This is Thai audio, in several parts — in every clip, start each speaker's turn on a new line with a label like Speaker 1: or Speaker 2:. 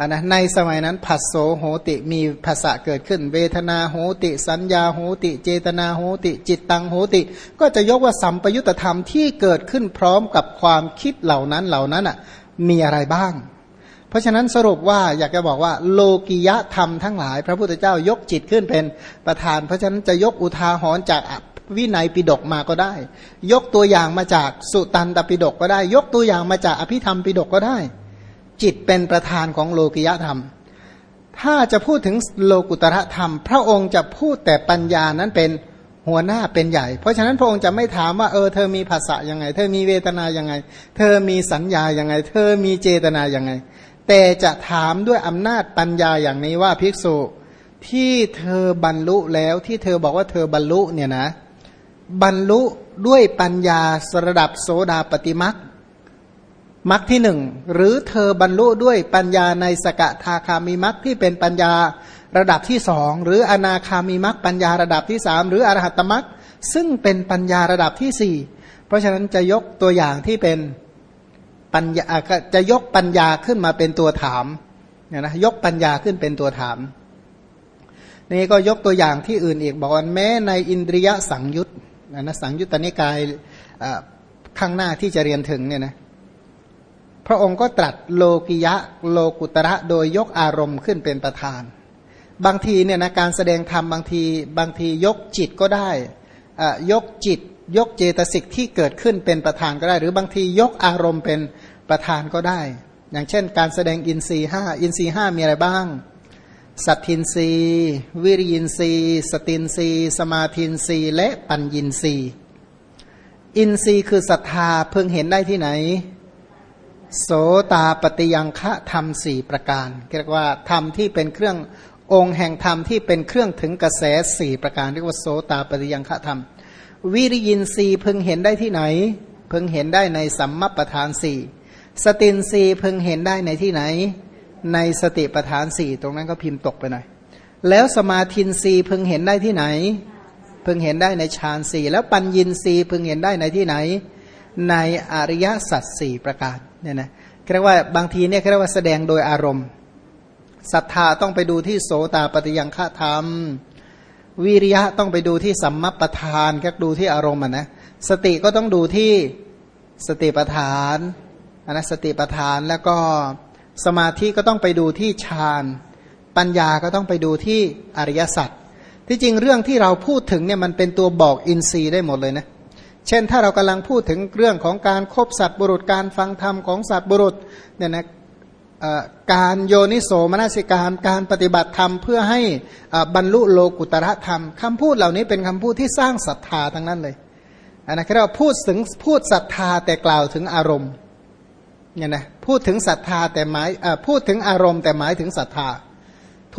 Speaker 1: อันนะในสมัยนั้นผัสโสโหติมีภาษาเกิดขึ้น เวทนาโหติ สัญญาโหติ เจตนาโหติ จิตตังโหติ ก็จะยกว่าสัมปยุตธรรมที่เกิดขึ้นพร้อมกับความคิดเหล่านั้นเหล่านั้นอะมีอะไรบ้าง เพราะฉะนั้นสรุปว่าอยากจะบอกว่า โลกิยะธรรมทั้งหลาย พระพุทธเจ้ายกจิตขึ้นเป็นประธาน เพราะฉะนั้นจะยกอุทาหรณ์จากวินัยปิดกมาก็ได้ ยกตัวอย่างมาจากสุตันตปิดกก็ได้ ยกตัวอย่างมาจากอภิธรรมปิดกก็ได้ จิตเป็นประธานของโลกิยธรรม ถ้าจะพูดถึงโลกุตระธรรม พระองค์จะพูดแต่ปัญญานั้นเป็นหัวหน้าเป็นใหญ่ เพราะฉะนั้นพระองค์จะไม่ถามว่าเออเธอมีภาษายังไง เธอมีเวทนายังไง เธอมีสัญญายังไง เธอมีเจตนายังไง แต่จะถามด้วยอำนาจปัญญาอย่างนี้ว่าภิกษุที่เธอบรรลุแล้วที่เธอบอกว่าเธอบรรลุเนี่ยนะบรรลุด้วยปัญญาระดับโสดาปฏิมัก มรรคที่หนึ่งหรือเธอบรรลุด้วยปัญญาในสกทาคามีมรรคที่เป็นปัญญาระดับที่สองหรืออนาคามีมรรคปัญญาระดับที่สามหรืออรหัตมรรคซึ่งเป็นปัญญาระดับที่สี่เพราะฉะนั้นจะยกตัวอย่างที่เป็นปัญญาจะยกปัญญาขึ้นมาเป็นตัวถามเนี่ยนะยกปัญญาขึ้นเป็นตัวถาม นี่ก็ยกตัวอย่างที่อื่นอีกบอกว่าแม้ในอินทรียสังยุตนะสังยุตตนิกายข้างหน้าที่จะเรียนถึงเนี่ยนะ พระองค์ก็ตรัสโลกิยะโลกุตระโดยยกอารมณ์ขึ้นเป็นประธาน บางทีเนี่ยนะการแสดงธรรมบางทีบางทียกจิตก็ได้ยกจิต ยกเจตสิกที่เกิดขึ้นเป็นประธานก็ได้ หรือบางทียกอารมณ์เป็นประธานก็ได้ อย่างเช่น การแสดงอินทรีห้าอินทรีห้ามีอะไรบ้าง สัตทินรีวิริยินรีสตินรีสมาธินรีและปัญญินรีอินทรีคือศรัทธาเพิ่งเห็นได้ที่ไหน โสตาปฏิยังคะธรรมสี่ประการเรียกว่าธรรมที่เป็นเครื่ององค์แห่งธรรมที่เป็นเครื่องถึงกระแสสี่ประการ เรียกว่าโสตาปฏิยังคะธรรม วิริยินทรีพึงเห็นได้ที่ไหน พึงเห็นได้ในสัมมัปธานสี่สตินทรีพึงเห็นได้ในที่ไหน ในสติปทานสี่ตรงนั้นก็พิมพ์ตกไปหน่อย แล้วสมาธินทรีพึงเห็นได้ที่ไหน พึงเห็นได้ในฌานสี่แล้วปัญญินทรีพึงเห็นได้ในที่ไหน ในอริยสัจสี่ประการ เนี่ยนะเรียกว่าบางทีเนี่ยเรียกว่าแสดงโดยอารมณ์ศรัทธาต้องไปดูที่โสตาปฏิยังฆาธรรม วิริยะต้องไปดูที่สัมมัปทานก็ดูที่อารมณ์นะสติก็ต้องดูที่สติปทานอนนะสติปทานแล้วก็สมาธิก็ต้องไปดูที่ฌาน ปัญญาก็ต้องไปดูที่อริยสัจที่จริงเรื่องที่เราพูดถึงเนี่ยมันเป็นตัวบอกอินทรีย์ได้หมดเลยนะเช่นถ้าเรากำลังพูดถึงเรื่องของการคบสัตว์บุรุษการฟังธรรมของสัตว์บุรุษเนี่ยนะการโยนิโสมนสิการการปฏิบัติธรรมเพื่อให้บรรลุโลกุตระธรรมคำพูดเหล่านี้เป็นคำพูดที่สร้างศรัทธาทั้งนั้นเลยอันนั้นเราพูดถึงพูดศรัทธาแต่กล่าวถึงอารมณ์เนี่ยนะพูดถึงศรัทธาแต่หมายพูดถึงอารมณ์แต่หมายถึงศรัทธา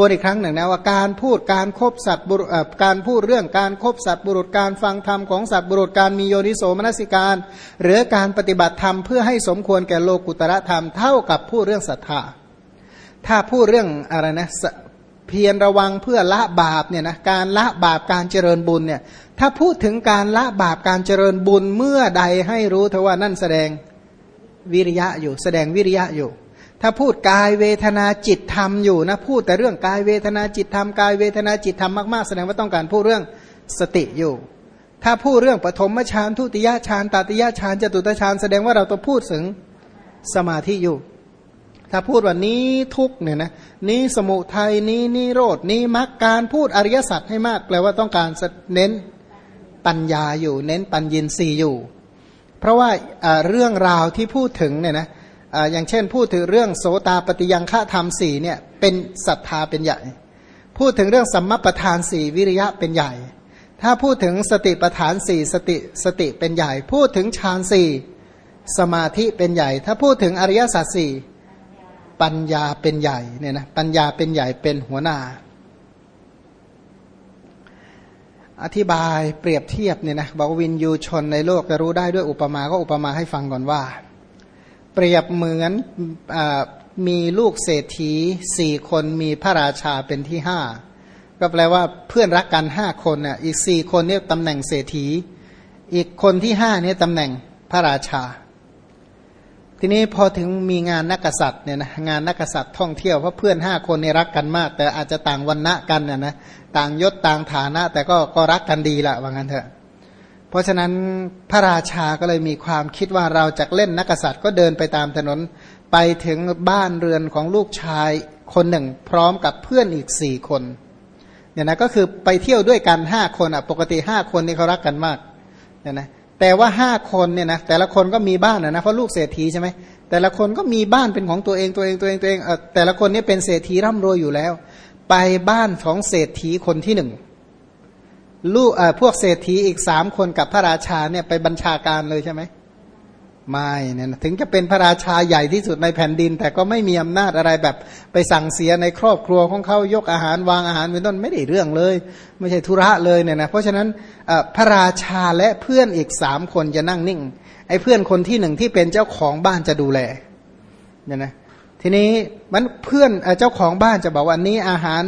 Speaker 1: วนอีกครั้งหนึ่งนะว่าการพูดการคบสัตว์บุรุษการพูดเรื่องการครบสัตว์บุรุษการฟังธรรมของสัตว์บุรุษการมีโยนิโสมนสิการ หรือการปฏิบัติธรรมเพื่อให้สมควรแก่โลกุตระธรรมเท่ากับพูดเรื่องศรัทธาถ้าพูดเรื่องอะไรนะเพียรระวังเพื่อละบาปเนี่ยนะการละบาปการเจริญบุญเนี่ยถ้าพูดถึงการละบาปการเจริญบุญเมื่อใดให้รู้เถอะว่านั่นแสดงวิริยะอยู่ แสดงวิริยะอยู่ ถ้าพูดกายเวทนาจิตธรรมอยู่นะพูดแต่เรื่องกายเวทนาจิตธรรมกายเวทนาจิตธรรมมากๆแสดงว่าต้องการพูดเรื่องสติอยู่ ถ้าพูดเรื่องปฐมฌานทุติยฌานตติยฌานจตุตฌานแสดงว่าเราต้องพูดถึงสมาธิอยู่ ถ้าพูดว่านี้ทุกเนี่ยนะนี้สมุทัยนี้นิโรดนี้มรรคการพูดอริยสัจให้มากแปลว่าต้องการเน้นปัญญาอยู่ เน้นปัญญินทรีย์อยู่ เพราะว่าเรื่องราวที่พูดถึงเนี่ยนะ อย่างเช่น พูดถึงเรื่องโสตาปฏิยังฆะธรรมสี่เนี่ยเป็นศรัทธาเป็นใหญ่ พูดถึงเรื่องสัมมาประธานสี่วิริยะเป็นใหญ่ ถ้าพูดถึงสติประธานสี่สติสติเป็นใหญ่ พูดถึงฌานสี่สมาธิเป็นใหญ่ ถ้าพูดถึงอริยสัจสี่ปัญญาเป็นใหญ่เนี่ยนะปัญญาเป็นใหญ่เป็นหัวหน้า อธิบายเปรียบเทียบเนี่ยนะบอกวินยูชนในโลกจะรู้ได้ด้วยอุปมาก็อุปมาให้ฟังก่อนว่า เปรียบเหมือนอมีลูกเศรษฐีสี่คนมีพระราชาเป็นที่ห้าก็แปลว่าเพื่อนรักกันห้าคนน่ะอีกสี่คนเนี่ยตำแหน่งเศรษฐี อีกคนที่ห้าเนี่ยตำแหน่งพระราชา ทีนี้พอถึงมีงานนักษัตริย์เนี่ยนะงานนักษัตริย์ท่องเที่ยวเพราะเพื่อนห้าคนเนี่ยรักกันมาก แต่อาจจะต่างวันณะกันนะนะต่างยศต่างฐานะ แต่ก็ก็รักกันดีละว่างั้นเถอะ เพราะฉะนั้นพระราชาก็เลยมีความคิดว่าเราจะเล่นนักษัตริย์ก็เดินไปตามถนนไปถึงบ้านเรือนของลูกชายคนหนึ่ง พร้อมกับเพื่อนอีกสี่คนเนี่ยนะก็คือไปเที่ยวด้วยกันห้าคนอะปกติห้าคนนี่เขารักกันมากเนี่ยนะแต่ว่าห้าคนเนี่ยนะแต่ละคนก็มีบ้านนะเพราะลูกเศรษฐีใช่ไหมแต่ละคนก็มีบ้านเป็นของตัวเองตัวเองตัวเองตัวเองเออแต่ละคนนี่เป็นเศรษฐีร่ำรวยอยู่แล้ว ไปบ้านของเศรษฐีคนที่หนึ่ง ลูกเอ่อพวกเศรษฐีอีกสามคนกับพระราชาเนี่ยไปบัญชาการเลยใช่ไหมไม่เนี่ยถึงจะเป็นพระราชาใหญ่ที่สุดในแผ่นดิน แต่ก็ไม่มีอำนาจอะไรแบบไปสั่งเสียในครอบครัวของเขายกอาหารวางอาหารเป็นต้นไม่ได้เรื่องเลย ไม่ใช่ธุระเลยเนี่ยนะเพราะฉะนั้นพระราชาและเพื่อนอีกสามคนจะนั่งนิ่ง ไอ้เพื่อนคนที่หนึ่งที่เป็นเจ้าของบ้านจะดูแลเนี่ยนะ ทีนี้มันเพื่อนเจ้าของบ้านจะบอกว่านี้อาหาร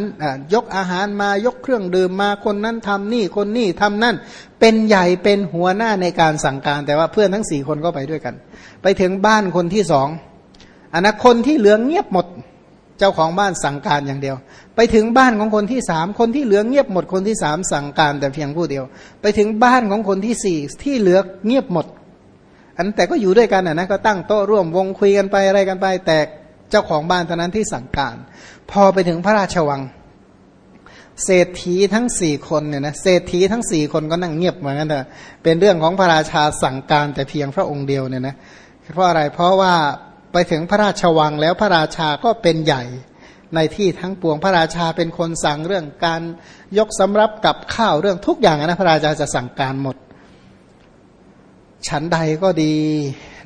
Speaker 1: ยกอาหารมายกเครื่องดื่มมาคนนั้นทำนี่คนนี่ทำนั่น เป็นใหญ่เป็นหัวหน้าในการสั่งการ แต่ว่าเพื่อนทั้งสี่คนก็ไปด้วยกัน ไปถึงบ้านคนที่สองอันนะคนที่เหลืองเงียบหมด เจ้าของบ้านสั่งการอย่างเดียว ไปถึงบ้านของคนที่สามคนที่เหลือเงียบหมดคนที่สามสั่งการแต่เพียงผู้เดียว ไปถึงบ้านของคนที่สี่ที่เหลือเงียบหมด อันแต่ก็อยู่ด้วยกันนะก็ตั้งโต๊ะร่วมวงคุยกันไปอะไรกันไปแต่ เจ้าของบ้านเท่านั้นที่สั่งการ พอไปถึงพระราชวัง เศรษฐีทั้งสี่คนเนี่ยนะเศรษฐีทั้งสี่คนก็นั่งเงียบเหมือนกันเถอะเป็นเรื่องของพระราชาสั่งการแต่เพียงพระองค์เดียวเนี่ยนะเพราะอะไรเพราะว่าไปถึงพระราชวังแล้วพระราชาก็เป็นใหญ่ในที่ทั้งปวงพระราชาเป็นคนสั่งเรื่องการยกสำรับกับข้าวเรื่องทุกอย่างนะพระราชาจะสั่งการหมด ฉันใดก็ดี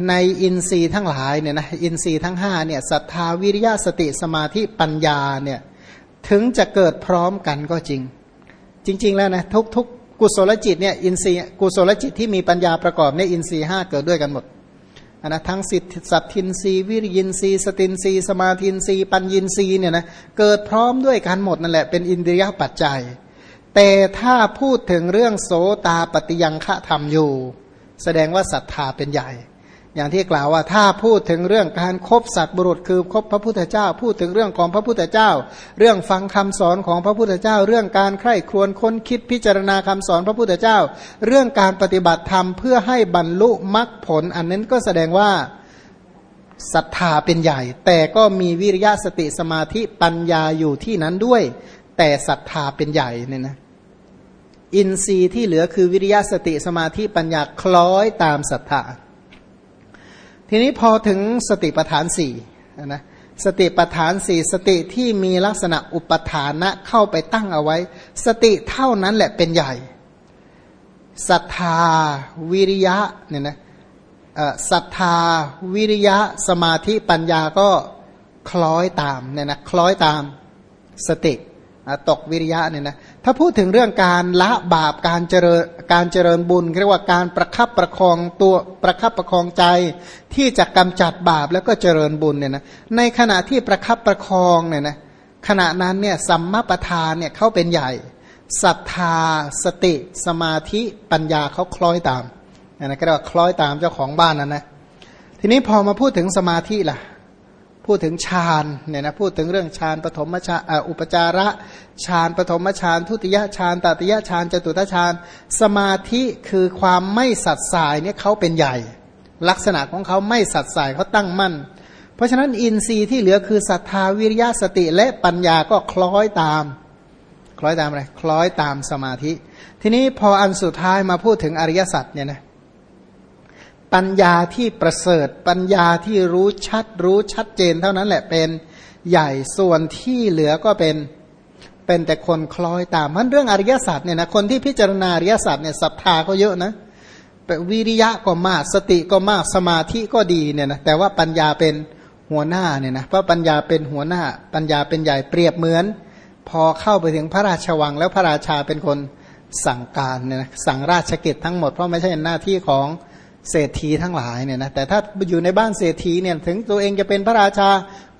Speaker 1: ในอินทรีย์ทั้งหลายเนี่ยนะอินทรีย์ทั้งห้าเนี่ยศรัทธาวิริยะสติสมาธิปัญญาเนี่ยถึงจะเกิดพร้อมกันก็จริง จริง ๆ แล้วนะทุกทุกกุศลจิตเนี่ยอินทรีย์กุศลจิตที่มีปัญญาประกอบในอินทรีย์ห้าเกิดด้วยกันหมดนะทั้งสัทธิสัทธินทรีย์วิริยินทรีย์สตินทรีย์สมาธินทรีย์ปัญญินทรีย์เนี่ยนะเกิดพร้อมด้วยกันหมดนั่นแหละเป็นอินทรียปัจจัย แต่ถ้าพูดถึงเรื่องโสตาปฏิยังฆะธรรมอยู่ แสดงว่าศรัทธาเป็นใหญ่ อย่างที่กล่าวว่าถ้าพูดถึงเรื่องการครบสัตว์บุรุษคือคบพระพุทธเจ้า พูดถึงเรื่องของพระพุทธเจ้า เรื่องฟังคำสอนของพระพุทธเจ้า เรื่องการใคร่ครวญค้นคิดพิจารณาคำสอนพระพุทธเจ้า เรื่องการปฏิบัติธรรมเพื่อให้บรรลุมรรคผล อันนั้นก็แสดงว่าศรัทธาเป็นใหญ่ แต่ก็มีวิริยะสติสมาธิปัญญาอยู่ที่นั้นด้วย แต่ศรัทธาเป็นใหญ่เนี่ยนะ อินทรีย์ที่เหลือคือวิริยะสติสมาธิปัญญาคล้อยตามศรัทธา ทีนี้พอถึงสติปัฏฐานสี่นะสติปัฏฐานสี่สติที่มีลักษณะอุปทานะเข้าไปตั้งเอาไว้ สติเท่านั้นแหละเป็นใหญ่ศรัทธาวิริยะเนี่ยนะศรัทธาวิริยะสมาธิปัญญาก็คล้อยตามเนี่ยนะคล้อยตามสติตกวิริยะเนี่ยนะ ถ้าพูดถึงเรื่องการละบาปการเจริญการเจริญบุญเรียกว่าการประคับประคองตัวประคับประคองใจ ที่จะกำจัดบาปแล้วก็เจริญบุญเนี่ยนะในขณะที่ประคับประคองเนี่ยนะขณะนั้นเนี่ยสัมมาประธานเนี่ยเขาเป็นใหญ่ศรัทธา สติ สมาธิปัญญาเขาคล้อยตามนะก็เรียกว่าคล้อยตามเจ้าของบ้านนั่นนะทีนี้พอมาพูดถึงสมาธิล่ะ พูดถึงฌานเนี่ยนะพูดถึงเรื่องฌานปฐมฌานอุปจาระฌานปฐมฌานทุติยฌานตติยฌานจตุตฌานสมาธิคือความไม่สัตสายเนี่ยเขาเป็นใหญ่ ลักษณะของเขาไม่สัตสายเขาตั้งมั่น เพราะฉะนั้นอินทรีย์ที่เหลือคือศรัทธาวิริยะสติและปัญญาก็คล้อยตาม คล้อยตามอะไรคล้อยตามสมาธิ ทีนี้พออันสุดท้ายมาพูดถึงอริยสัจเนี่ยนะ ปัญญาที่ประเสริฐ ปัญญาที่รู้ชัดรู้ชัดเจนเท่านั้นแหละเป็นใหญ่ส่วนที่เหลือก็เป็นเป็นแต่คนคล้อยตามมันเรื่องอริยสัจเนี่ยนะคนที่พิจารณาอริยสัจเนี่ยศรัทธาก็เยอะนะวิริยะก็มากสติก็มากสมาธิก็ดีเนี่ยนะแต่ว่าปัญญาเป็นหัวหน้าเนี่ยนะเพราะปัญญาเป็นหัวหน้า ปัญญาเป็นใหญ่เปรียบเหมือน พอเข้าไปถึงพระราชวังแล้วพระราชาเป็นคนสั่งการเนี่ยนะสั่งราชกิจทั้งหมดเพราะไม่ใช่หน้าที่ของ เศรษฐีทั้งหลายเนี่ยนะแต่ถ้าอยู่ในบ้านเศรษฐีเนี่ยถึงตัวเองจะเป็นพระราชา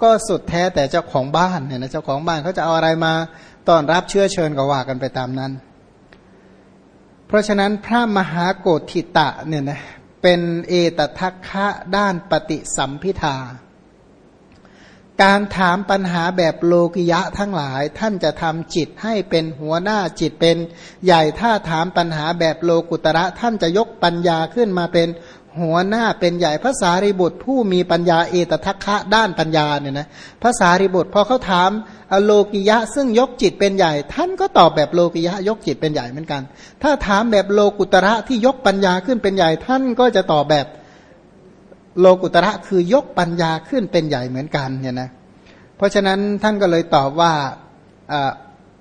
Speaker 1: ก็สุดแท้แต่เจ้าของบ้านเนี่ยนะเจ้าของบ้านเขาจะเอาอะไรมาต้อนรับเชื้อเชิญก็ว่ากันไปตามนั้น เพราะฉะนั้นพระมหาโกฏทิตะเนี่ยนะเเป็นเอตทัคคะด้านปฏิสัมพิทา การถามปัญหาแบบโลกิยะทั้งหลาย ท่านจะทำจิตให้เป็นหัวหน้าจิตเป็นใหญ่ถ้าถามปัญหาแบบโลกุตระ ท่านจะยกปัญญาขึ้นมาเป็นหัวหน้าเป็นใหญ่ภาษาริบุตรผู้มีปัญญาเอตทัคคะด้านปัญญาเนี่ยนะภาษาริบุตรพอเขาถามอโลกิยะ ซึ่งยกจิตเป็นใหญ่ ท่านก็ตอบแบบโลกิยะยกจิตเป็นใหญ่เหมือนกัน ถ้าถามแบบโลกุตระที่ยกปัญญาขึ้นเป็นใหญ่ท่านก็จะตอบแบบ โลกุตระคือยกปัญญาขึ้นเป็นใหญ่เหมือนกันเนี่ยนะเพราะฉะนั้นท่านก็เลยตอบว่า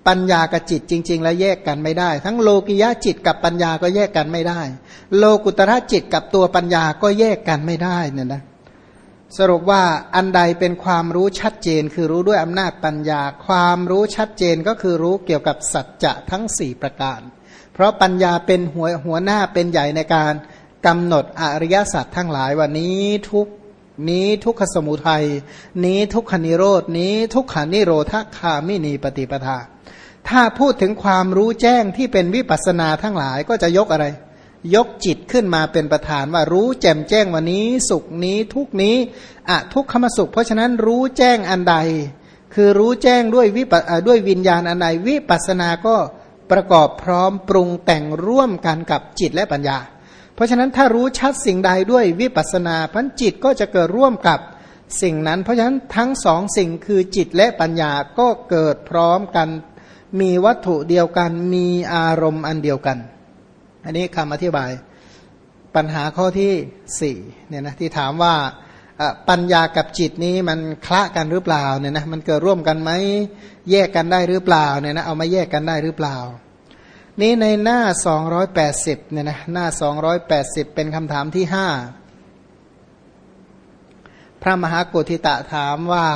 Speaker 1: ปัญญากับจิตจริง ๆ แล้วแยกกันไม่ได้ ทั้งโลกิยะจิตกับปัญญาก็แยกกันไม่ได้ โลกุตระจิตกับตัวปัญญาก็แยกกันไม่ได้เนี่ยนะสรุปว่าอันใดเป็นความรู้ชัดเจน คือรู้ด้วยอำนาจปัญญา ความรู้ชัดเจนก็คือรู้เกี่ยวกับสัจจะทั้งสี่ประการ เพราะปัญญาเป็นหัวหัวหน้าเป็นใหญ่ในการ กำหนดอริยสัจทั้งหลายวันนี้ทุกนี้ทุกขสมุทัย นี้ทุกขนิโรดนี้ทุกขานิโรธคามินีปฏิปทา ถ้าพูดถึงความรู้แจ้งที่เป็นวิปัสสนาทั้งหลายก็จะยกอะไร ยกจิตขึ้นมาเป็นประธานว่ารู้แจ่มแจ้งวันนี้ สุขนี้ทุกนี้อะทุกขมสุข เพราะฉะนั้นรู้แจ้งอันใด คือรู้แจ้งด้วยวิปด้วยวิญญาณอันใดวิปัสสนาก็ประกอบพร้อมปรุงแต่งร่วมกันกับจิตและปัญญา เพราะฉะนั้นถ้ารู้ชัดสิ่งใดด้วยวิปัสนาพันจิตก็จะเกิดร่วมกับสิ่งนั้น เพราะฉะนั้นทั้งสองสิ่งคือจิตและปัญญาก็เกิดพร้อมกัน มีวัตถุเดียวกัน มีอารมณ์อันเดียวกัน อันนี้คำอธิบาย ปัญหาข้อที่สี่เนี่ยนะที่ถามว่าปัญญากับจิตนี้มันคละกันหรือเปล่าเนี่ยนะมันเกิดร่วมกันไหมแยกกันได้หรือเปล่าเนี่ยนะเอามาแยกกันได้หรือเปล่า นี้ในหน้า 280เนี่ยนะหน้า 280 เป็นคำถามที่ห้าพระมหาโกธิตะถามว่า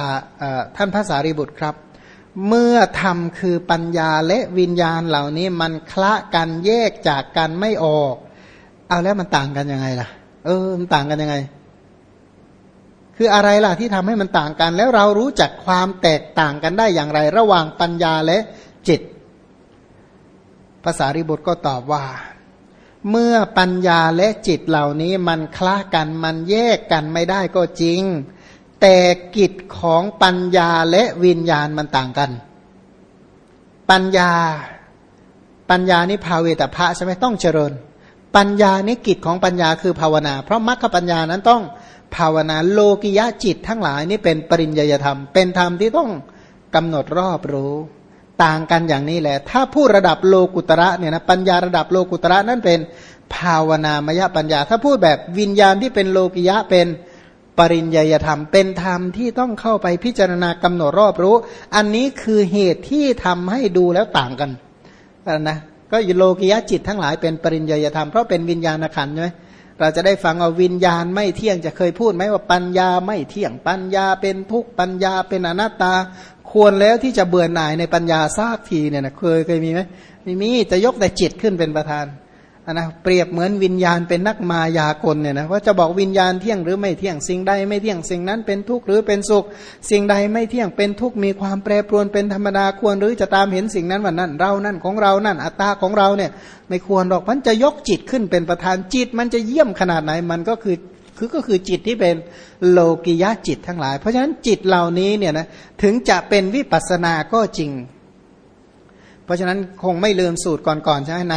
Speaker 1: ท่านพระสารีบุตรครับ เมื่อธรรมคือปัญญาและวิญญาณเหล่านี้มันคละกันแยกจากกันไม่ออก เอาแล้วมันต่างกันยังไงล่ะ เออ มันต่างกันยังไง คืออะไรล่ะที่ทำให้มันต่างกัน แล้วเรารู้จักความแตกต่างกันได้อย่างไร ระหว่างปัญญาและจิตาษาริบุตรก็ตอบว่า เมื่อปัญญาและจิตเหล่านี้มันคละกันมันแยกกันไม่ได้ก็จริง แต่กิจของปัญญาและวิญญาณมันต่างกัน ปัญญาปัญญานี่ภาเวตพระใช่ไหมต้องเจริญ ปัญญานี่กิจของปัญญาคือภาวนา เพราะมรรคปัญญานั้นต้องภาวนาโลกิยะจิตทั้งหลายนี่เป็นปริญญาธรรม เป็นธรรมที่ต้องกำหนดรอบรู้ ต่างกันอย่างนี้แหละ ถ้าผู้ระดับโลกุตระเนี่ยนะปัญญาระดับโลกุตระนั่นเป็นภาวนามยปัญญา ถ้าพูดแบบวิญญาณที่เป็นโลกิยะเป็นปริญญาธรรม เป็นธรรมที่ต้องเข้าไปพิจารณากำหนดรอบรู้ อันนี้คือเหตุที่ทำให้ดูแล้วต่างกันนะก็โลกิยะจิตทั้งหลายเป็นปริญญาธรรมเพราะเป็นวิญญาณขันใช่ไหมเราจะได้ฟังว่าวิญญาณไม่เที่ยงจะเคยพูดไหมว่าปัญญาไม่เที่ยงปัญญาเป็นทุกปัญญาเป็นอนัตตา ควรแล้วที่จะเบื่อหน่ายในปัญญาซากทีเนี่ยนะเคยเคยมีไหมไม่มีจะยกแต่จิตขึ้นเป็นประธานนะเปรียบเหมือนวิญญาณเป็นนักมายากลเนี่ยนะว่าจะบอกวิญญาณเที่ยงหรือไม่เที่ยงสิ่งใดไม่เที่ยงสิ่งนั้นเป็นทุกข์หรือเป็นสุข สิ่งใดไม่เที่ยงเป็นทุกข์มีความแปรปรวนเป็นธรรมดาควร หรือจะตามเห็นสิ่งนั้นว่านั่นเรานั่นของเรานั่นอัตตาของเราเนี่ยไม่ควรหรอกมันจะยกจิตขึ้นเป็นประธานจิต มันจะเยี่ยมขนาดไหนมันก็คือ คือก็คือจิตที่เป็นโลกิยะจิตทั้งหลาย เพราะฉะนั้นจิตเหล่านี้เนี่ยนะถึงจะเป็นวิปัสสนาก็จริง เพราะฉะนั้นคงไม่ลืมสูตรก่อนๆใช่ไหมใน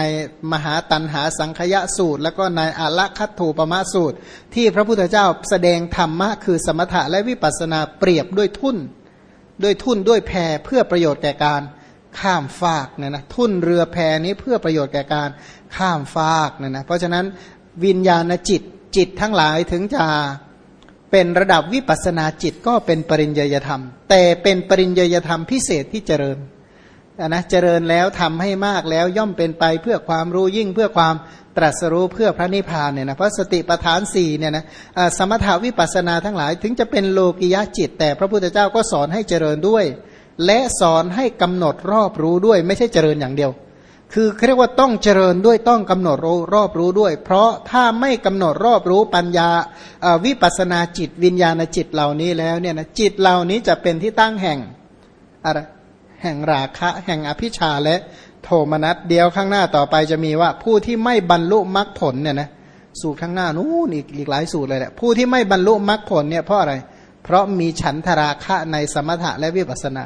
Speaker 1: มหาตันหาสังขยะสูตร แล้วก็ในอาละคัตถูปมะสูตร ที่พระพุทธเจ้าแสดงธรรมะคือสมถะและวิปัสสนาเปรียบด้วยทุ่นด้วยทุ่นด้วยแพรเพื่อประโยชน์แก่การข้ามฟากเนี่ยนะทุ่นเรือแพนี้เพื่อประโยชน์แก่การข้ามฟากเนี่ยนะเพราะฉะนั้นวิญญาณจิต จิตทั้งหลายถึงจะเป็นระดับวิปัสนาจิตก็เป็นปริญญาธรรม แต่เป็นปริญญาธรรมพิเศษที่เจริญนะเจริญแล้วทำให้มากแล้วย่อมเป็นไปเพื่อความรู้ยิ่งเพื่อความตรัสรู้เพื่อพระนิพพานเนี่ยนะเพราะสติปัฏฐานสี่เนี่ยนะสมถาวิปัสนาทั้งหลาย ถึงจะเป็นโลกิยะจิต แต่พระพุทธเจ้าก็สอนให้เจริญด้วย และสอนให้กำหนดรอบรู้ด้วย ไม่ใช่เจริญอย่างเดียว คือเรียกว่าต้องเจริญด้วยต้องกำหนดรู้รอบรู้ด้วย เพราะถ้าไม่กำหนดรอบรู้ปัญญาวิปัสนาจิตวิญญาณจิตเหล่านี้แล้วเนี่ยนะจิตเหล่านี้จะเป็นที่ตั้งแห่งอะไรแห่งราคะ แห่งอภิชาและโทมนัสเดียวข้างหน้าต่อไปจะมีว่าผู้ที่ไม่บรรลุมรรคผลเนี่ยนะสูตรข้างหน้านู้นอีกอีกหลายสูตรเลยแหละผู้ที่ไม่บรรลุมรรคผลเนี่ยเพราะอะไร เพราะมีฉันทราคะในสมถะและวิปัสนา